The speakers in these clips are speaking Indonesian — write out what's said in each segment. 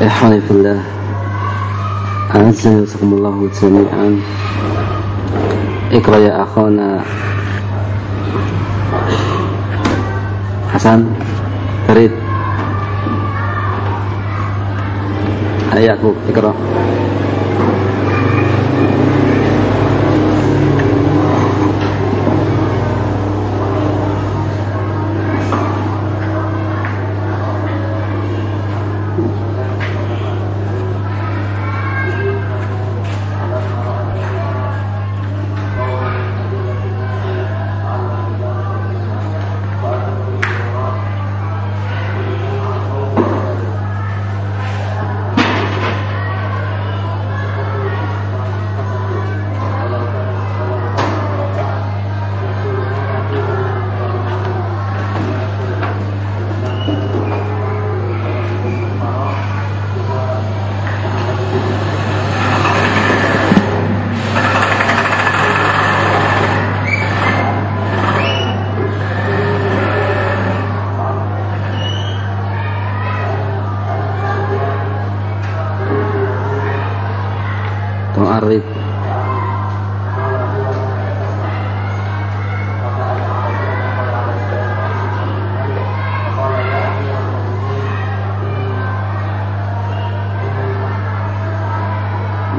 Alhamdulillah. Azakumullahu jami'an. Ikra ya akhana. Hasan Farid. Ayatku ikra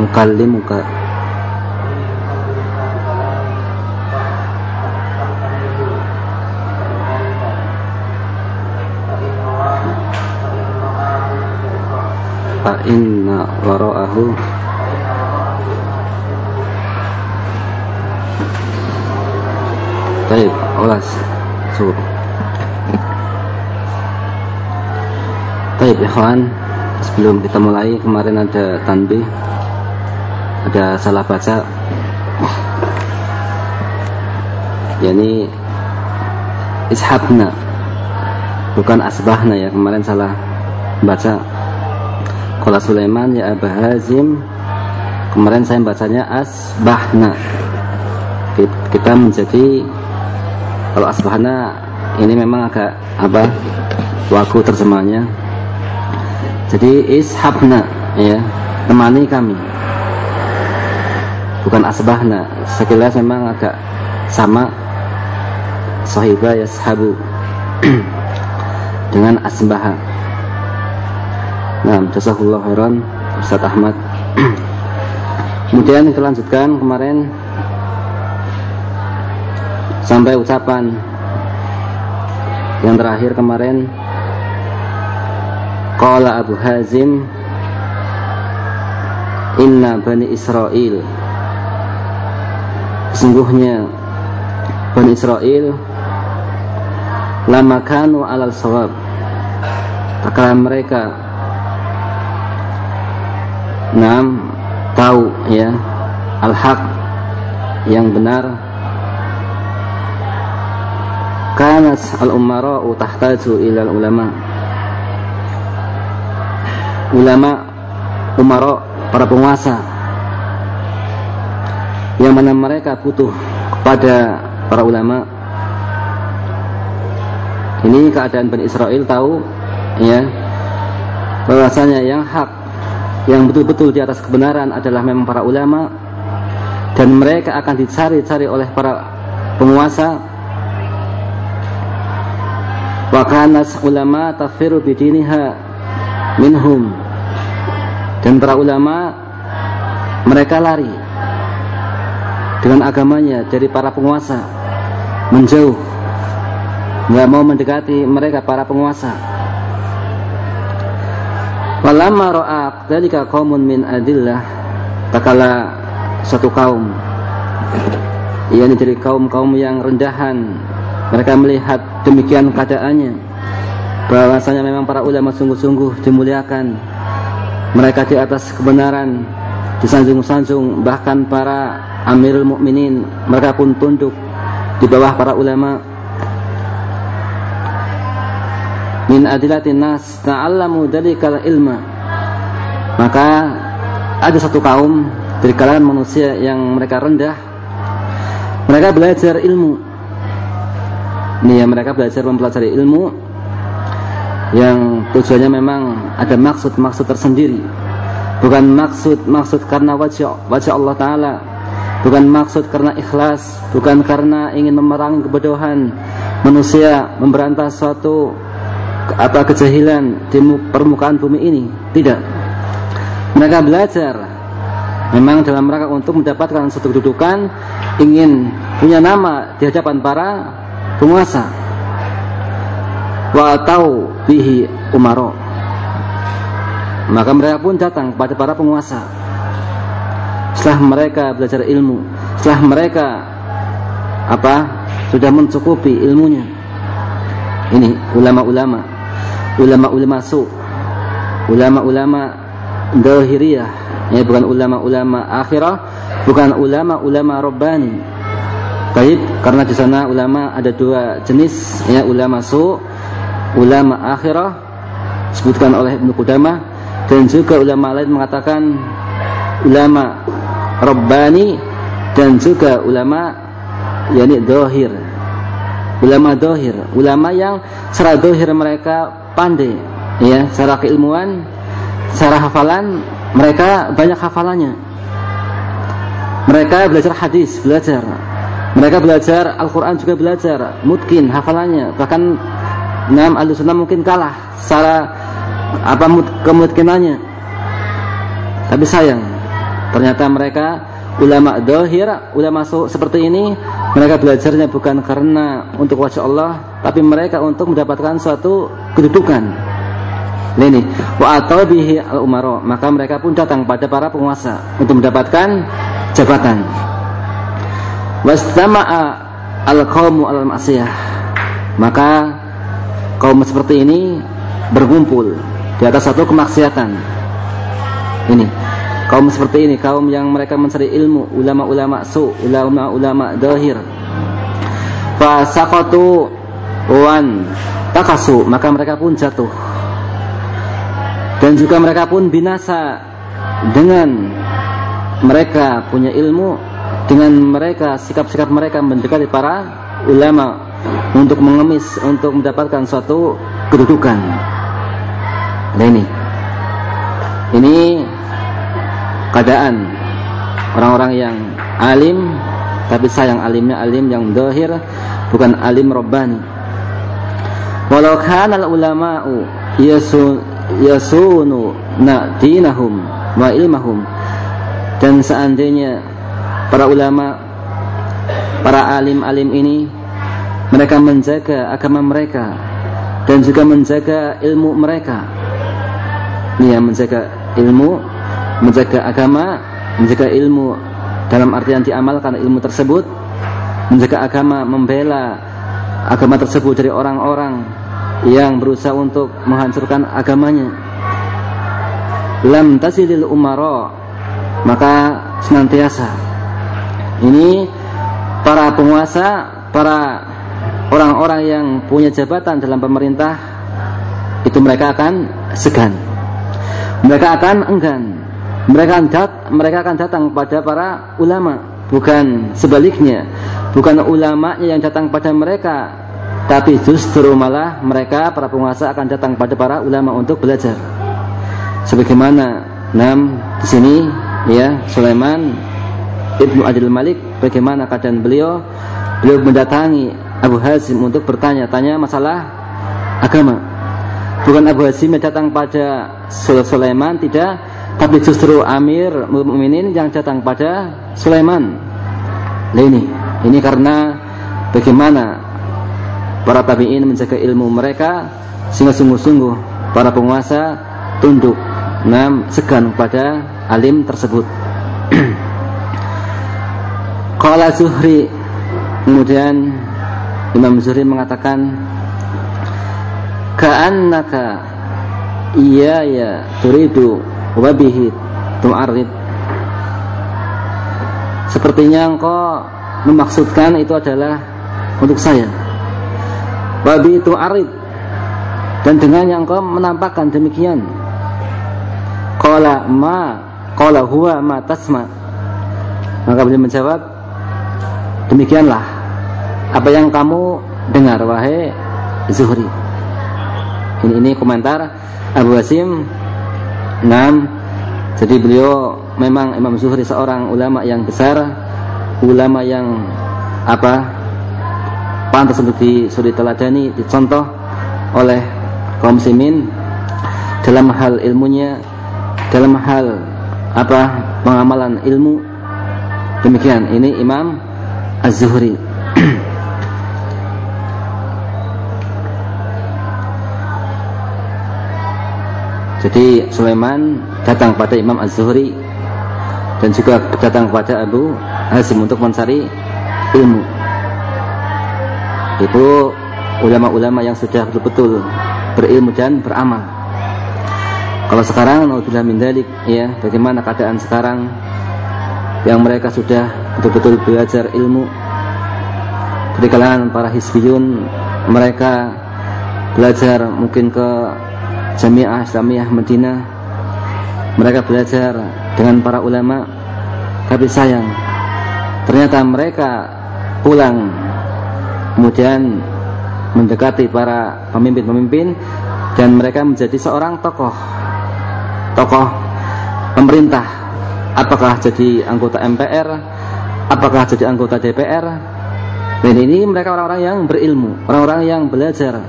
Mukallimuka Fa inna wara'ahu Baik, ulas suruh. Baik, ikhwan. Sebelum kita mulai, kemarin ada tanbih. Ada salah baca. Yani ishabna. Bukan asbahna ya, kemarin salah baca. Kalau Sulaiman ya Abah Hazim. Kemarin saya bacanya asbahna kita menjadi kalau asbahana ini memang agak apa waku terjemahnya jadi ishabna ya temani kami bukan asbahna sekilas memang agak sama sahibah yashabu. Dengan asbaha nah jazakallahu khairan Ustaz Ahmad. Kemudian kita lanjutkan kemarin. Sampai ucapan. Yang terakhir kemarin. Qala Abu Hazim Inna Bani Israel Sesungguhnya Bani Israel Lama kanu alal sawab Takala mereka Nam Tahu ya Al-haq Yang benar kanas al-umara'u tahtaju ila ulama. Ulama umara para penguasa yang mana mereka butuh kepada para ulama. Ini keadaan Bani Israel tahu ya bahwasanya yang hak yang betul-betul di atas kebenaran adalah memang para ulama. Dan mereka akan dicari-cari oleh para penguasa. Wa kanas ulama tafiru bidiniha minhum. Dan para ulama mereka lari dengan agamanya dari para penguasa menjauh nggak mau mendekati mereka para penguasa. Walamma ra'aq dalika qaumun min adillah takala satu kaum yakni dari kaum-kaum yang rendahan mereka melihat demikian keadaannya bahwasanya memang para ulama sungguh-sungguh dimuliakan. Mereka di atas kebenaran disanjung-sanjung bahkan para amirul mukminin mereka pun tunduk di bawah para ulama. Min adilatin nas ta'allamu dalikal ilma. Maka ada satu kaum dari kalangan manusia yang mereka rendah. Mereka belajar ilmu. Ini ya mereka belajar mempelajari ilmu yang tujuannya memang ada maksud-maksud tersendiri. Bukan maksud-maksud karena wajah wajah Allah Taala bukan maksud karena ikhlas bukan karena ingin memerangi kebodohan. Manusia memberantas suatu apa kejahilan di permukaan bumi ini. Tidak. Mereka belajar memang dalam rangka untuk mendapatkan suatu kedudukan ingin punya nama di hadapan para penguasa. Wa tahu bihi umaro. Maka mereka pun datang kepada para penguasa setelah mereka belajar ilmu setelah mereka apa sudah mencukupi ilmunya. Ini ulama-ulama. Ulama-ulama su. Ulama-ulama dahiriyah ya bukan ulama-ulama akhirah bukan ulama-ulama robbani. Baik, karena di sana ulama ada dua jenis ya ulama su ulama akhirah disebutkan oleh Ibnu Qudamah dan juga ulama lain mengatakan ulama Rabbani dan juga ulama yakni dohir. Ulama dohir. Ulama yang secara dohir mereka pandai ya secara keilmuan secara hafalan mereka banyak hafalannya. Mereka belajar hadis belajar. Mereka belajar Al-Quran juga belajar mungkin hafalannya. Bahkan enam sunnah mungkin kalah secara apa kemungkinannya tapi sayang ternyata mereka ulama dohir ulama seperti ini mereka belajarnya bukan karena untuk wajah Allah tapi mereka untuk mendapatkan suatu kedudukan. Ini wa atau bihi al umaro maka mereka pun datang pada para penguasa untuk mendapatkan jabatan. Wastama'a al qaumu al masiyah maka kaum seperti ini berkumpul di atas satu kemaksiatan. Ini kaum seperti ini kaum yang mereka mencari ilmu ulama-ulama su ulama-ulama dahir fasaqatu wan takasu maka mereka pun jatuh. Dan juga mereka pun binasa dengan mereka punya ilmu dengan mereka sikap-sikap mereka mendekati para ulama untuk mengemis untuk mendapatkan suatu kedudukan. Nah ini ini keadaan. Orang-orang yang alim tapi sayang alimnya alim yang dohir bukan alim robbani walau kana ulama'u yasun yasunu na dinahum wa ilmahum. Dan seandainya para ulama para alim-alim ini mereka menjaga agama mereka dan juga menjaga ilmu mereka. Ya menjaga ilmu menjaga agama, menjaga ilmu dalam artian diamalkan ilmu tersebut, menjaga agama, membela agama tersebut dari orang-orang yang berusaha untuk menghancurkan agamanya. Lam tasilil umaro maka senantiasa ini para penguasa, para orang-orang yang punya jabatan dalam pemerintah itu mereka akan segan. Mereka akan enggan mereka dat, mereka akan datang pada para ulama. Bukan sebaliknya. Bukan ulamanya yang datang pada mereka tapi justru malah mereka para penguasa akan datang pada para ulama untuk belajar. Sebagaimana enam di sini ya Sulaiman Ibnu Adil Malik bagaimana keadaan beliau? Beliau mendatangi Abu Hazim untuk bertanya-tanya masalah agama bukan Abu Hazim yang datang pada Sulaiman tidak tapi justru Amir Mukminin yang datang pada Sulaiman. Nah ini, ini karena bagaimana para tabi'in menjaga ilmu mereka sehingga sungguh-sungguh para penguasa tunduk nam segan pada alim tersebut. Qala Zuhri kemudian Imam Zuhri mengatakan ka'annaka iya ya turidu wabihi tu'arid sepertinya engkau memaksudkan itu adalah untuk saya. Wabi tu'arid dan dengan yang engkau menampakkan demikian. Qala ma qala huwa ma tasma. Maka beliau menjawab demikianlah apa yang kamu dengar wahai Zuhri ini, komentar Abu Hasim. Nam jadi beliau memang Imam Zuhri seorang ulama yang besar ulama yang apa pantas untuk disuri teladani dicontoh oleh kaum muslimin. Dalam hal ilmunya dalam hal apa pengamalan ilmu demikian. Ini Imam Az-Zuhri Jadi Sulaiman datang pada Imam Az-Zuhri dan juga datang kepada Abu Hasim untuk mencari ilmu. Itu ulama-ulama yang sudah betul-betul berilmu dan beramal. Kalau sekarang naudzubillah min dalik ya, bagaimana keadaan sekarang yang mereka sudah betul-betul belajar ilmu dari kalangan para hisbiyun mereka belajar mungkin ke Jamiah Islamiyah Madinah. Mereka belajar dengan para ulama tapi sayang ternyata mereka pulang. Kemudian mendekati para pemimpin-pemimpin dan mereka menjadi seorang tokoh. Tokoh pemerintah. Apakah jadi anggota MPR apakah jadi anggota DPR dan ini mereka orang-orang yang berilmu orang-orang yang belajar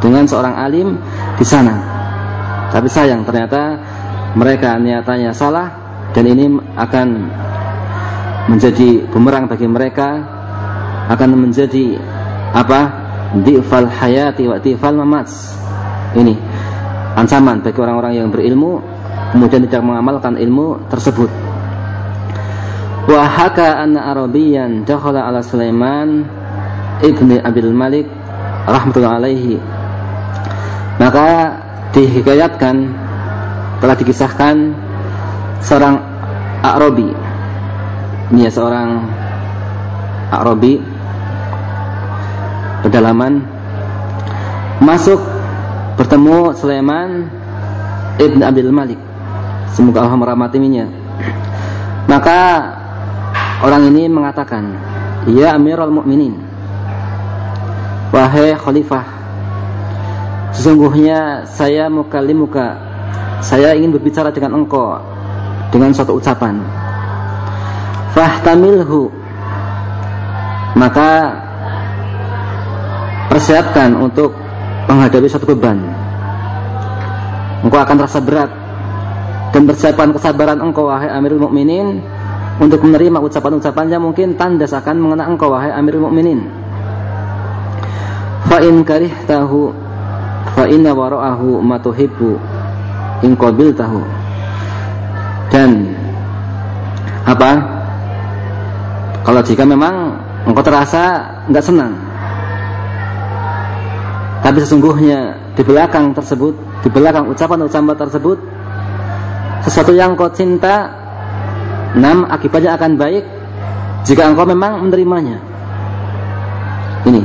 dengan seorang alim di sana. Tapi sayang ternyata mereka niatannya salah dan ini akan menjadi bumerang bagi mereka akan menjadi apa? Difal hayati wa difal mamats. Ini ancaman bagi orang-orang yang berilmu kemudian tidak mengamalkan ilmu tersebut. Wa haka anna Arabiyan dakhala ala Sulaiman ibni Abil Malik rahmatullahi alaihi maka dihikayatkan telah dikisahkan seorang Arabi. Ini ya seorang Arabi pedalaman. Masuk bertemu Sulaiman Ibn Abdul Malik. Semoga Allah merahmatinya. Maka orang ini mengatakan ya Amirul Mukminin wahai khalifah Sesungguhnya saya mukalimuka Saya ingin berbicara dengan engkau Dengan suatu ucapan. Fahtamilhu. Maka Persiapkan untuk Menghadapi suatu beban. Engkau akan terasa berat. Dan persiapkan kesabaran engkau Wahai Amirul Mukminin Untuk menerima ucapan-ucapannya Mungkin tandas akan mengenai engkau Wahai Amirul Mukminin. Fa'in tahu fa inna wara'ahu ma tuhibbu in tahu dan apa? Kalau jika memang engkau terasa enggak senang tapi sesungguhnya di belakang tersebut di belakang ucapan-ucapan tersebut sesuatu yang kau cinta enam akibatnya akan baik jika engkau memang menerimanya. Ini.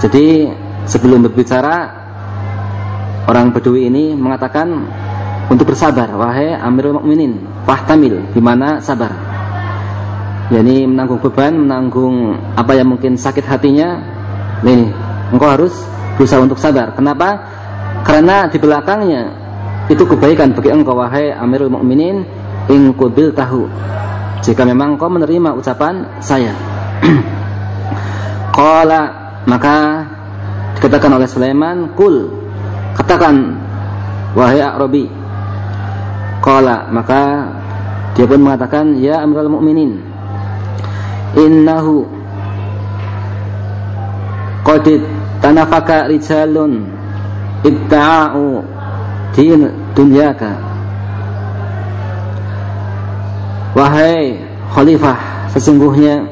Jadi sebelum berbicara orang Badui ini mengatakan untuk bersabar wahai Amirul Mukminin fahtamil di mana sabar? Yakni menanggung beban menanggung apa yang mungkin sakit hatinya. Nah ini engkau harus berusaha untuk sabar. Kenapa? Karena di belakangnya itu kebaikan bagi engkau wahai Amirul Mukminin in tahu jika memang kau menerima ucapan saya. Qala maka dikatakan oleh Sulaiman kul katakan wahai Arabi qala maka dia pun mengatakan ya Amirul Mukminin innahu qad tanafaka rijalun itta'u din dunyaka. Wahai khalifah sesungguhnya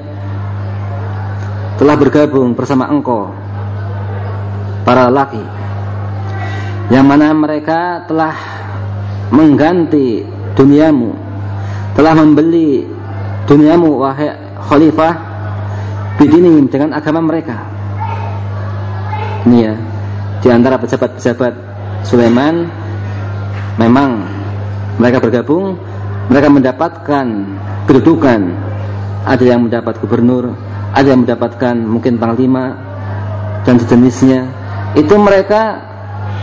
telah bergabung bersama engkau para laki yang mana mereka telah mengganti duniamu telah membeli duniamu wahai khalifah bidinim dengan agama mereka. Ini ya di antara pejabat-pejabat Sulaiman memang mereka bergabung mereka mendapatkan kedudukan. Ada yang mendapat gubernur ada yang mendapatkan mungkin panglima dan sejenisnya. Itu mereka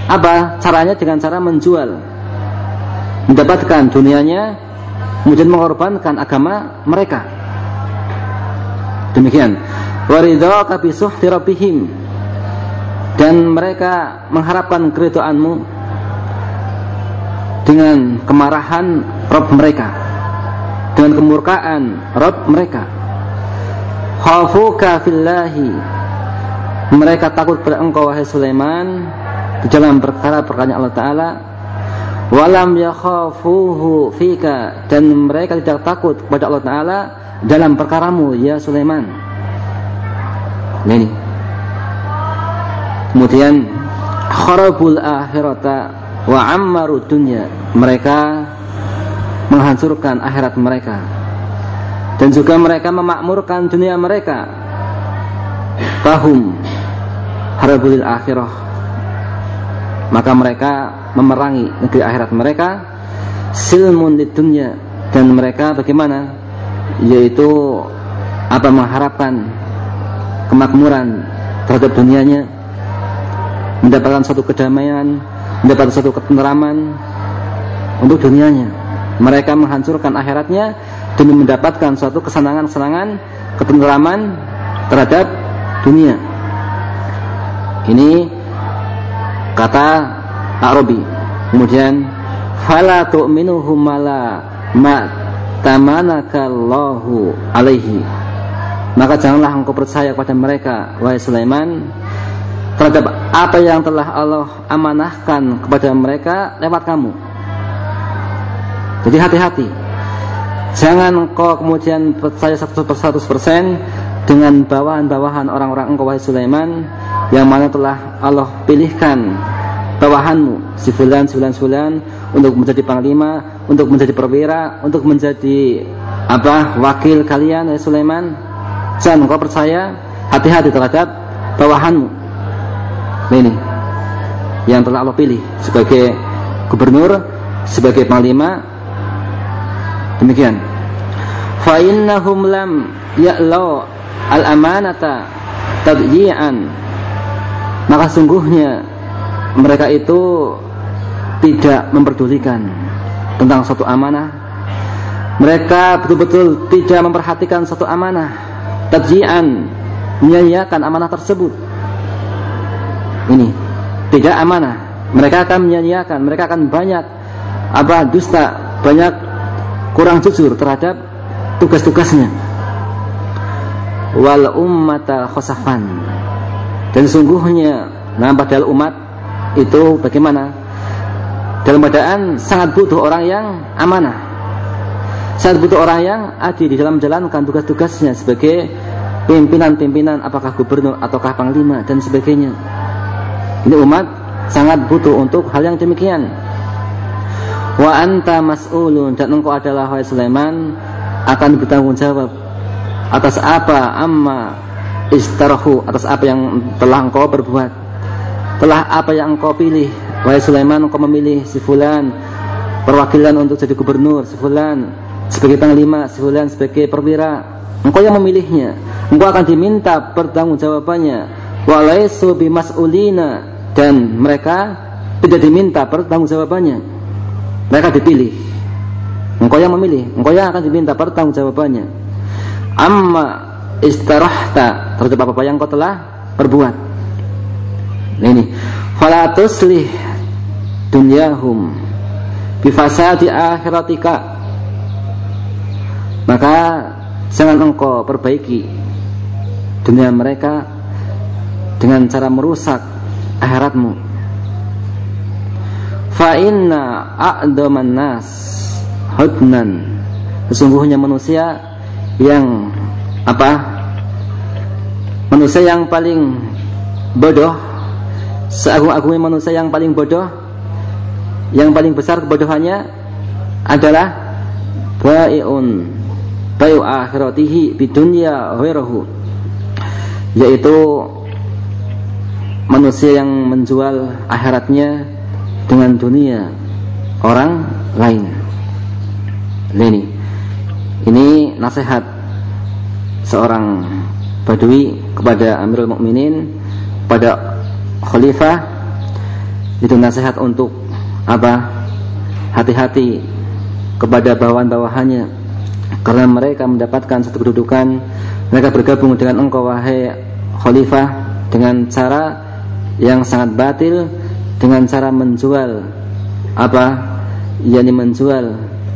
apa caranya? Dengan cara menjual. Mendapatkan dunianya kemudian mengorbankan agama mereka. Demikian. Suhti rabbihim. Dan mereka mengharapkan keridoanmu dengan kemarahan Rob mereka. Dengan kemurkaan Rob mereka. Khafuka fillahi. Mereka takut kepada engkau wahai Sulaiman di dalam perkara-perkara Allah Ta'ala walam yakhafuhu fika dan mereka tidak takut kepada Allah Ta'ala dalam perkaramu ya Sulaiman. Ini. Kemudian kharabul akhirata wa ammaru dunya. Mereka menghancurkan akhirat mereka. Dan juga mereka memakmurkan dunia mereka. Tahum harabul akhirah maka mereka memerangi negeri akhirat mereka. Silmun di dunia. Dan mereka bagaimana? Yaitu apa mengharapkan kemakmuran terhadap dunianya. Mendapatkan suatu kedamaian mendapatkan suatu ketenteraman untuk dunianya. Mereka menghancurkan akhiratnya demi mendapatkan suatu kesenangan-kesenangan ketenteraman terhadap dunia. Ini kata Arabi. Kemudian fala tu'minuhum mala ma tamanakallahu alaihi. Maka janganlah engkau percaya kepada mereka wahai Sulaiman terhadap apa yang telah Allah amanahkan kepada mereka lewat kamu. Jadi hati-hati. Jangan engkau kemudian percaya satu persen dengan bawahan-bawahan orang-orang engkau wahai Sulaiman yang mana telah Allah pilihkan bawahanmu si fulan, si fulan, si fulan untuk menjadi panglima, untuk menjadi perwira, untuk menjadi apa wakil kalian ya Sulaiman. Jangan kau percaya, hati-hati terhadap bawahanmu. Ini yang telah Allah pilih sebagai gubernur, sebagai panglima. Demikian. Fa innahum lam ya'lau al-amanata tadyi'an maka sungguhnya mereka itu tidak memperdulikan tentang suatu amanah. Mereka betul-betul tidak memperhatikan satu amanah. Tadjian menyanyiakan amanah tersebut. Ini tidak amanah. Mereka akan menyanyiakan mereka akan banyak apa dusta banyak kurang jujur terhadap tugas-tugasnya wal ummata khosafan. Dan sungguhnya nah padahal umat itu bagaimana? Dalam keadaan sangat butuh orang yang amanah. Sangat butuh orang yang adil di dalam menjalankan tugas-tugasnya sebagai pimpinan-pimpinan apakah gubernur ataukah panglima dan sebagainya. Ini umat sangat butuh untuk hal yang demikian. Wa anta mas'ulun dan engkau adalah wahai Sulaiman akan bertanggung jawab atas apa amma istarahu? Atas apa yang telah engkau berbuat telah apa yang engkau pilih? Wahai Sulaiman engkau memilih si fulan. Perwakilan untuk jadi gubernur si fulan. Sebagai panglima si fulan. Sebagai perwira. Engkau yang memilihnya. Engkau akan diminta pertanggungjawabannya. Walaisu bimas'ulina. Dan mereka tidak diminta pertanggungjawabannya. Mereka dipilih. Engkau yang memilih. Engkau yang akan diminta pertanggungjawabannya amma istarahta terhadap apa yang kau telah perbuat. Ini, fala tuslih dunyahum bi fasadi akhiratika. Maka jangan engkau perbaiki dunia mereka dengan cara merusak akhiratmu. Fa inna a'daman nas hudnan. Sesungguhnya manusia yang apa manusia yang paling bodoh seagung-agungnya manusia yang paling bodoh yang paling besar kebodohannya adalah bai'un bai'u akhiratihi bidunya ghairahu yaitu manusia yang menjual akhiratnya dengan dunia orang lain ini ini nasihat seorang badui kepada Amirul Mukminin pada khalifah. Itu nasihat untuk apa? Hati-hati kepada bawahan-bawahannya. Karena mereka mendapatkan satu kedudukan mereka bergabung dengan engkau wahai khalifah dengan cara yang sangat batil dengan cara menjual apa? Yakni menjual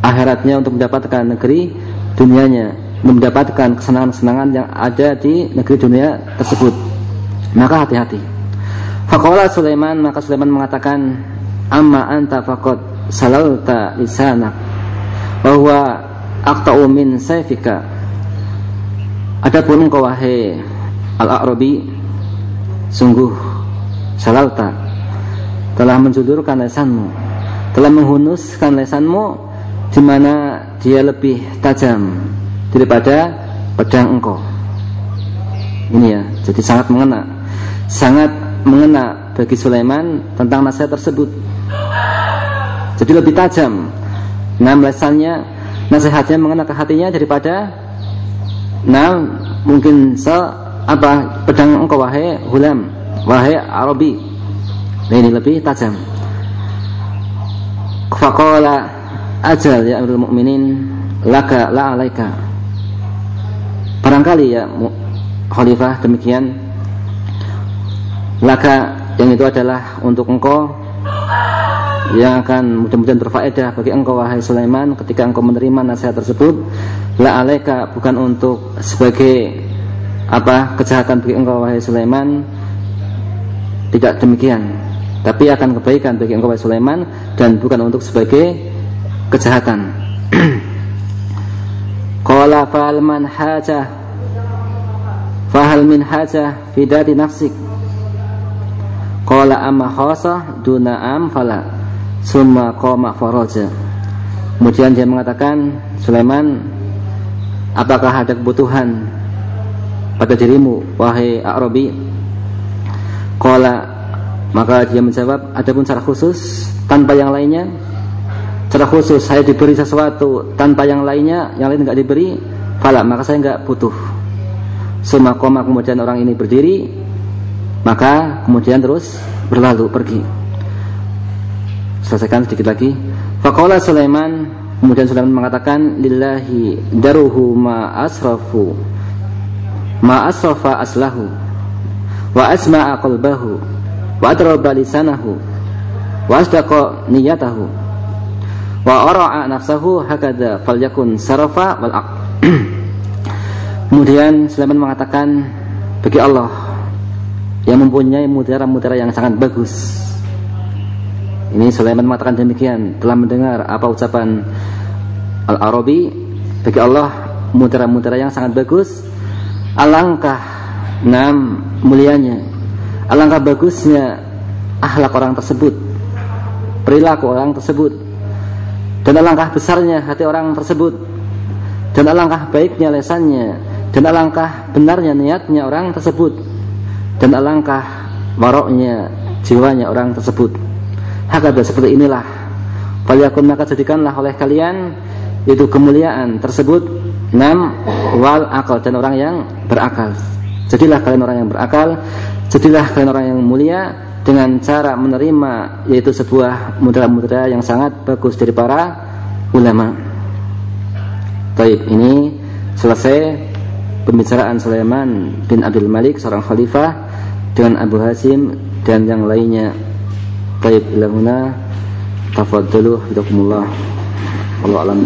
akhiratnya untuk mendapatkan negeri dunianya mendapatkan kesenangan-kesenangan yang ada di negeri dunia tersebut. Maka hati-hati. Faqala Sulaiman maka Sulaiman mengatakan amma anta faqad salalta lisanak bahwa aqta'u min sayfika. Adapun engkau wahai al-a'rabi sungguh salalta telah menjulurkan lesanmu telah menghunuskan lesanmu di mana dia lebih tajam daripada pedang engkau ini ya jadi sangat mengena sangat mengena bagi Sulaiman tentang nasihat tersebut. Jadi lebih tajam. Nah, lesannya nasihatnya mengena ke hatinya daripada nah mungkin se apa pedang engkau wahai hulam wahai Arabi. Nah, ini lebih tajam. Faqala ajal ya Amirul Mukminin laka la alaika. Barangkali ya Khalifah demikian laka yang itu adalah untuk engkau yang akan mudah-mudahan berfaedah bagi engkau wahai Sulaiman ketika engkau menerima nasihat tersebut la alaika bukan untuk sebagai apa kejahatan bagi engkau wahai Sulaiman tidak demikian tapi akan kebaikan bagi engkau wahai Sulaiman dan bukan untuk sebagai kejahatan. Qala fa'al man hajah fahal min hajah fi nafsik? Qala amma khasah duna am fala. Summa qama faraja. Kemudian dia mengatakan Sulaiman Apakah ada kebutuhan Pada dirimu Wahai Arabi? Qala Maka dia menjawab Adapun secara khusus Tanpa yang lainnya Secara khusus saya diberi sesuatu Tanpa yang lainnya Yang lain tidak diberi Fala maka saya enggak butuh. Summa qama kemudian orang ini berdiri maka kemudian terus berlalu pergi. Selesaikan sedikit lagi. Faqala Sulaiman kemudian Sulaiman mengatakan lillahi daruhu ma asrafu ma asrafa aslahu wa asma'a qalbahu wa adraba lisanahu wa asdaqa niyatahu wa ara'a nafsahu hakada falyakun sarafa wal Kemudian Sulaiman mengatakan bagi Allah yang mempunyai mutiara-mutiara yang sangat bagus. Ini Sulaiman mengatakan demikian, telah mendengar apa ucapan Al-Arabi bagi Allah mutiara-mutiara yang sangat bagus. Alangkah enam mulianya, alangkah bagusnya akhlak orang tersebut, perilaku orang tersebut, dan alangkah besarnya hati orang tersebut, dan alangkah baiknya lesannya, dan alangkah benarnya niatnya orang tersebut. Dan alangkah waroknya jiwanya orang tersebut. Hakada seperti inilah. Faliyakun maka jadikanlah oleh kalian itu kemuliaan tersebut. Enam wal akal dan orang yang berakal. Jadilah kalian orang yang berakal. Jadilah kalian orang yang mulia dengan cara menerima yaitu sebuah mudra-mudra yang sangat bagus dari para ulama Baik, ini selesai pembicaraan Sulaiman bin Abdul Malik seorang khalifah dengan Abu Hasim dan yang lainnya. Baik ilahuna tafadhalu hidakumullah. Allah alam.